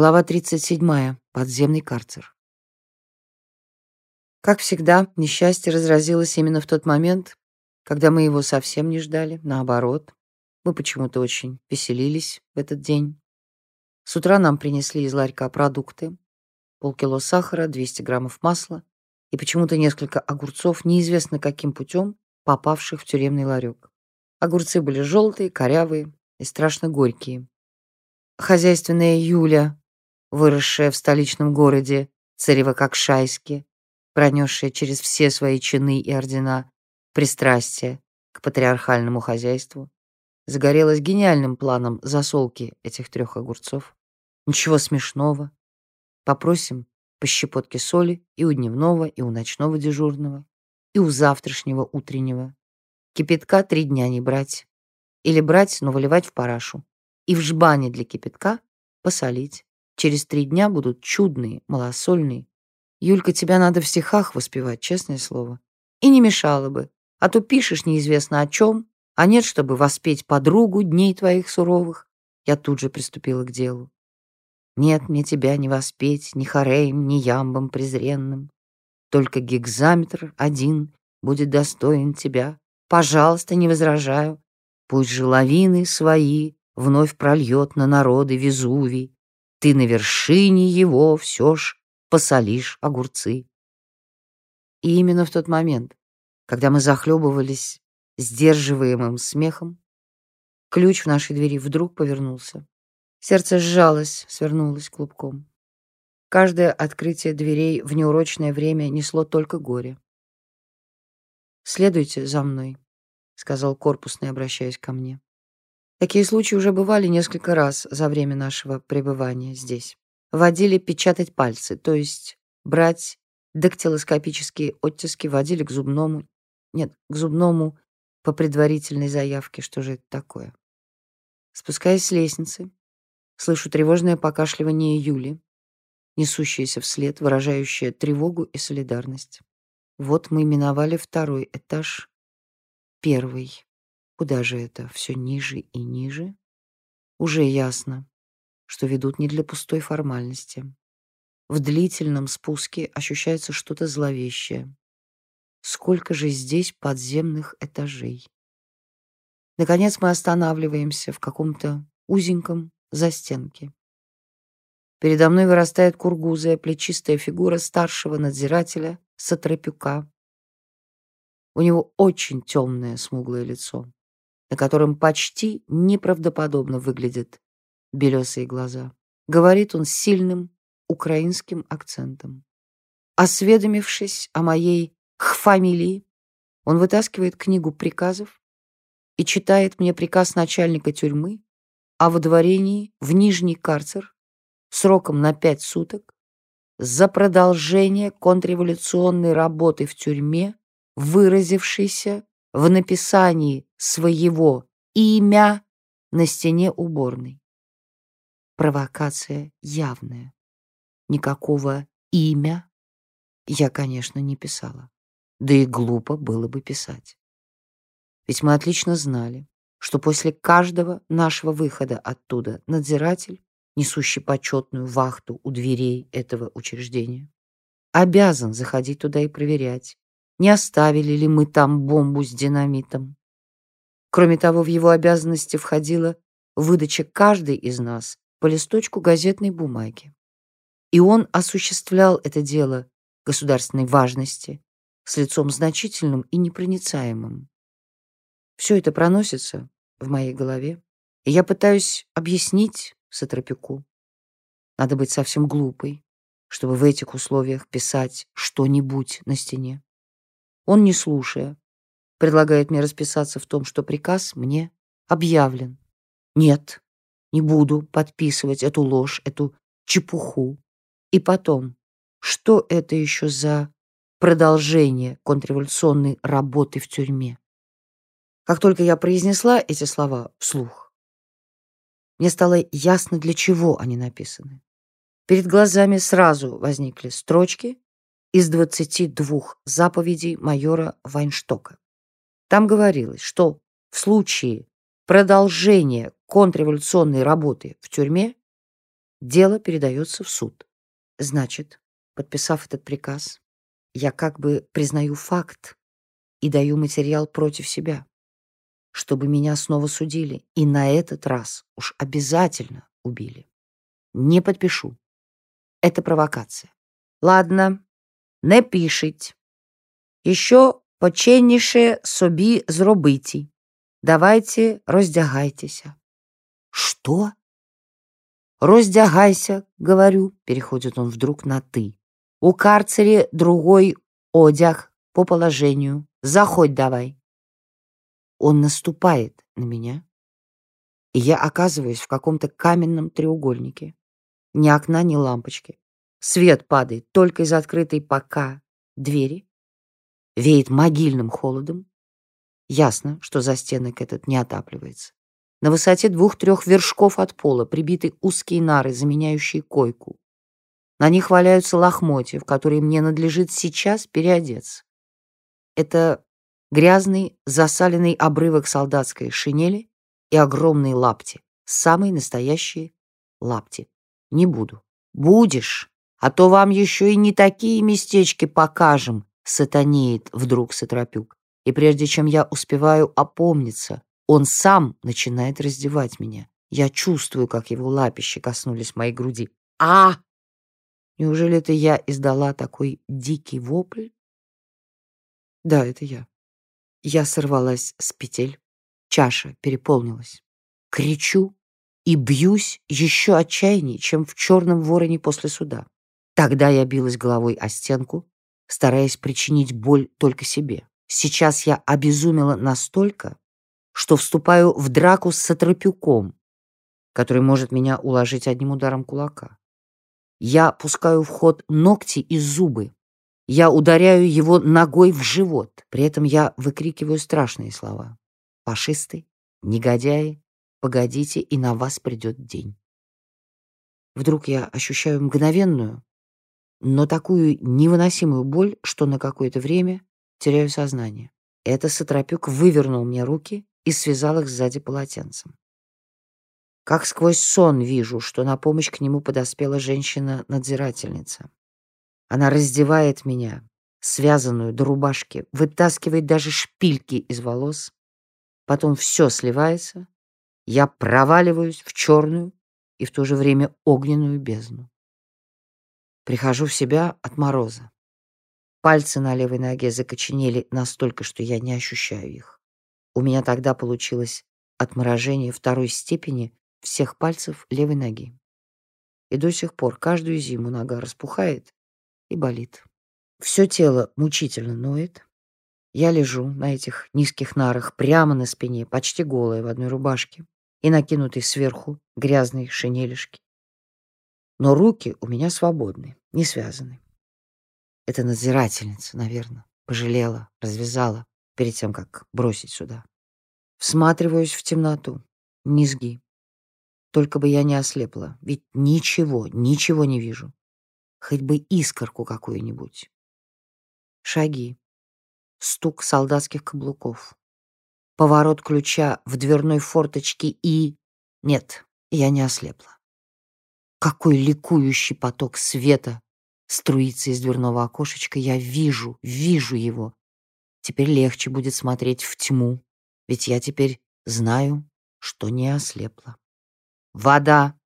Глава 37. Подземный карцер. Как всегда, несчастье разразилось именно в тот момент, когда мы его совсем не ждали, наоборот. Мы почему-то очень веселились в этот день. С утра нам принесли из ларька продукты. Полкило сахара, 200 граммов масла и почему-то несколько огурцов, неизвестно каким путем, попавших в тюремный ларек. Огурцы были желтые, корявые и страшно горькие. Хозяйственная Юля выросшая в столичном городе Царево-Кокшайске, пронесшая через все свои чины и ордена пристрастие к патриархальному хозяйству, загорелась гениальным планом засолки этих трех огурцов. Ничего смешного. Попросим по щепотке соли и у дневного, и у ночного дежурного, и у завтрашнего утреннего. Кипятка три дня не брать. Или брать, но выливать в парашу. И в жбане для кипятка посолить. Через три дня будут чудные, малосольные. Юлька, тебя надо в стихах воспевать, честное слово. И не мешало бы. А то пишешь неизвестно о чем, а нет, чтобы воспеть подругу дней твоих суровых. Я тут же приступила к делу. Нет мне тебя не воспеть ни хореем, ни ямбом презренным. Только гигзаметр один будет достоин тебя. Пожалуйста, не возражаю. Пусть же лавины свои вновь прольет на народы Везувий, ты на вершине его все ж посолишь огурцы. И именно в тот момент, когда мы захлебывались сдерживаемым смехом, ключ в нашей двери вдруг повернулся. Сердце сжалось, свернулось клубком. Каждое открытие дверей в неурочное время несло только горе. «Следуйте за мной», — сказал корпусный, обращаясь ко мне. Такие случаи уже бывали несколько раз за время нашего пребывания здесь. Водили печатать пальцы, то есть брать дактилоскопические оттиски, водили к зубному. Нет, к зубному по предварительной заявке. Что же это такое? Спускаясь с лестницы, слышу тревожное покашливание Юли, несущееся вслед, выражающее тревогу и солидарность. Вот мы миновали второй этаж, первый. Куда же это? Все ниже и ниже? Уже ясно, что ведут не для пустой формальности. В длительном спуске ощущается что-то зловещее. Сколько же здесь подземных этажей? Наконец мы останавливаемся в каком-то узеньком застенке. Передо мной вырастает кургузая, плечистая фигура старшего надзирателя Сатрапюка. У него очень темное смуглое лицо на котором почти неправдоподобно выглядят белесые глаза. Говорит он с сильным украинским акцентом. Осведомившись о моей фамилии, он вытаскивает книгу приказов и читает мне приказ начальника тюрьмы о выдворении в Нижний карцер сроком на пять суток за продолжение контрреволюционной работы в тюрьме, выразившейся в написании своего имя на стене уборной. Провокация явная. Никакого имя я, конечно, не писала. Да и глупо было бы писать. Ведь мы отлично знали, что после каждого нашего выхода оттуда надзиратель, несущий почетную вахту у дверей этого учреждения, обязан заходить туда и проверять, не оставили ли мы там бомбу с динамитом. Кроме того, в его обязанности входила выдача каждой из нас по листочку газетной бумаги. И он осуществлял это дело государственной важности с лицом значительным и непроницаемым. Все это проносится в моей голове, и я пытаюсь объяснить Сатропику. Надо быть совсем глупой, чтобы в этих условиях писать что-нибудь на стене. Он, не слушая, предлагает мне расписаться в том, что приказ мне объявлен. Нет, не буду подписывать эту ложь, эту чепуху. И потом, что это еще за продолжение контрреволюционной работы в тюрьме? Как только я произнесла эти слова вслух, мне стало ясно, для чего они написаны. Перед глазами сразу возникли строчки, из 22 заповедей майора Вайнштока. Там говорилось, что в случае продолжения контрреволюционной работы в тюрьме дело передается в суд. Значит, подписав этот приказ, я как бы признаю факт и даю материал против себя, чтобы меня снова судили, и на этот раз уж обязательно убили. Не подпишу. Это провокация. Ладно, не пишіть. Еще поченніше собі зробиті. Давайте роздягайтеся. Что? Роздягайся, говорю, переходит он вдруг на «ты». У карцере другой одяг по положению. Заходь давай. Он наступает на меня, и я оказываюсь в каком-то каменном треугольнике. Ни окна, ни лампочки. Свет падает только из открытой пока двери. Веет могильным холодом. Ясно, что застенок этот не отапливается. На высоте двух-трех вершков от пола прибиты узкие нары, заменяющие койку. На них валяются лохмотья, в которые мне надлежит сейчас переодеться. Это грязный, засаленный обрывок солдатской шинели и огромные лапти, самые настоящие лапти. Не буду. Будешь, а то вам еще и не такие местечки покажем, сатанеет вдруг Сатропюк. И прежде чем я успеваю опомниться, он сам начинает раздевать меня. Я чувствую, как его лапищи коснулись моей груди. А! Неужели это я издала такой дикий вопль? Да, это я. Я сорвалась с петель. Чаша переполнилась. Кричу и бьюсь еще отчаяннее, чем в черном вороне после суда. Тогда я билась головой о стенку, стараясь причинить боль только себе. Сейчас я обезумела настолько, что вступаю в драку с Сатропюком, который может меня уложить одним ударом кулака. Я пускаю в ход ногти и зубы. Я ударяю его ногой в живот. При этом я выкрикиваю страшные слова. «Фашисты! Негодяи! Погодите, и на вас придет день!» Вдруг я ощущаю мгновенную, но такую невыносимую боль, что на какое-то время теряю сознание. Это Сатропюк вывернул мне руки и связал их сзади полотенцем. Как сквозь сон вижу, что на помощь к нему подоспела женщина-надзирательница. Она раздевает меня, связанную до рубашки, вытаскивает даже шпильки из волос. Потом все сливается. Я проваливаюсь в черную и в то же время огненную бездну. Прихожу в себя от мороза. Пальцы на левой ноге закоченели настолько, что я не ощущаю их. У меня тогда получилось отморожение второй степени всех пальцев левой ноги. И до сих пор каждую зиму нога распухает и болит. Все тело мучительно ноет. Я лежу на этих низких нарах прямо на спине, почти голая в одной рубашке и накинутой сверху грязной шинелишки. Но руки у меня свободны не связаны. Это надзирательница, наверное, пожалела, развязала перед тем, как бросить сюда. Всматриваюсь в темноту. Низги. Только бы я не ослепла, ведь ничего, ничего не вижу. Хоть бы искорку какую-нибудь. Шаги. Стук солдатских каблуков. Поворот ключа в дверной форточке и... Нет, я не ослепла. Какой ликующий поток света струится из дверного окошечка. Я вижу, вижу его. Теперь легче будет смотреть в тьму, ведь я теперь знаю, что не ослепла. Вода.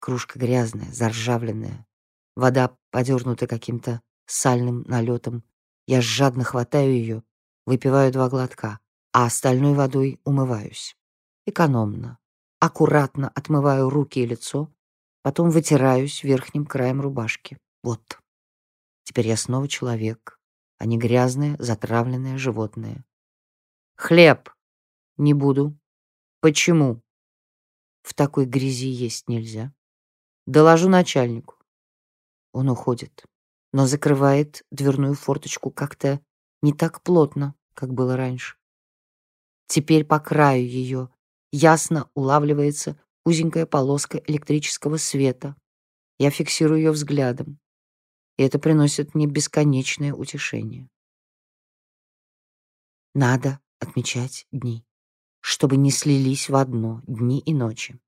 Кружка грязная, заржавленная. Вода подернута каким-то сальным налетом. Я жадно хватаю ее, выпиваю два глотка, а остальной водой умываюсь. Экономно. Аккуратно отмываю руки и лицо, Потом вытираюсь верхним краем рубашки. Вот. Теперь я снова человек, а не грязное, затравленное животное. Хлеб. Не буду. Почему? В такой грязи есть нельзя. Доложу начальнику. Он уходит, но закрывает дверную форточку как-то не так плотно, как было раньше. Теперь по краю ее ясно улавливается узенькая полоска электрического света. Я фиксирую ее взглядом, и это приносит мне бесконечное утешение. Надо отмечать дни, чтобы не слились в одно дни и ночи.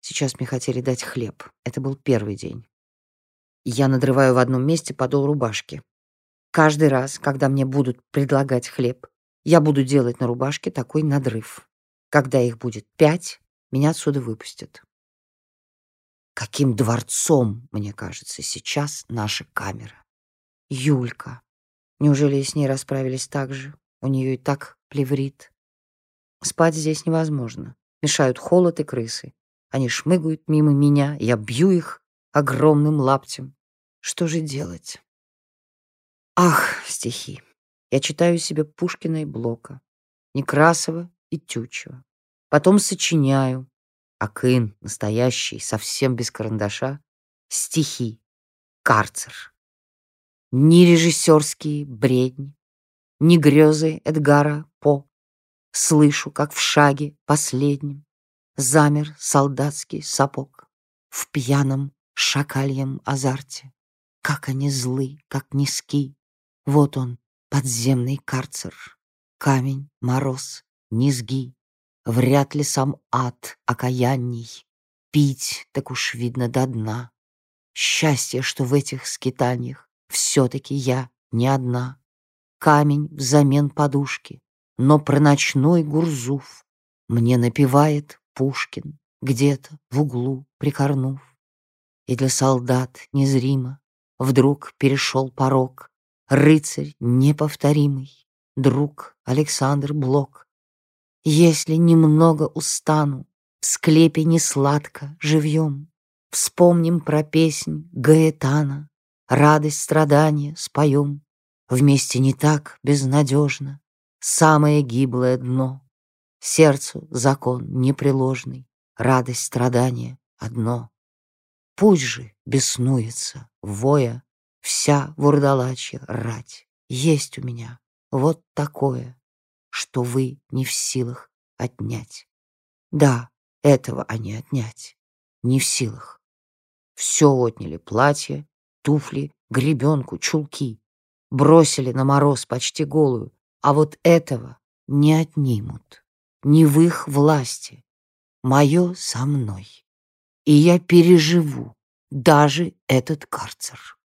Сейчас мне хотели дать хлеб. Это был первый день. Я надрываю в одном месте подол рубашки. Каждый раз, когда мне будут предлагать хлеб, я буду делать на рубашке такой надрыв. Когда их будет пять, меня отсюда выпустят. Каким дворцом, мне кажется, сейчас наша камера. Юлька. Неужели с ней расправились так же? У нее и так плеврит. Спать здесь невозможно. Мешают холод и крысы. Они шмыгают мимо меня, я бью их огромным лаптем. Что же делать? Ах, стихи. Я читаю себе Пушкина и Блока, Некрасова и Тютчева. Потом сочиняю. Акын, настоящий, совсем без карандаша. Стихи. Карцер. Ни режиссерские бредни, ни грезы Эдгара По. Слышу, как в шаге последнем Замер солдатский сапог В пьяном шакальем азарте. Как они злы, как низки. Вот он, подземный карцер. Камень, мороз, низги. Вряд ли сам ад окаянней. Пить так уж видно до дна. Счастье, что в этих скитаниях Все-таки я не одна. Камень взамен подушки, Но про ночной Гурзуф Мне напевает Пушкин Где-то в углу прикорнув. И для солдат незримо Вдруг перешел порог Рыцарь неповторимый, Друг Александр Блок, если немного устану, В склепе несладко живьем, Вспомним про песнь Гаэтана, Радость страдания споем. Вместе не так безнадежно, Самое гиблое дно. Сердцу закон непреложный, Радость страдания одно. Пусть же беснуется, воя, Вся вурдалачья рать. Есть у меня вот такое что вы не в силах отнять. Да, этого они отнять не в силах. Все отняли платье, туфли, гребенку, чулки. Бросили на мороз почти голую, а вот этого не отнимут. Не в их власти. Мое со мной. И я переживу даже этот карцер.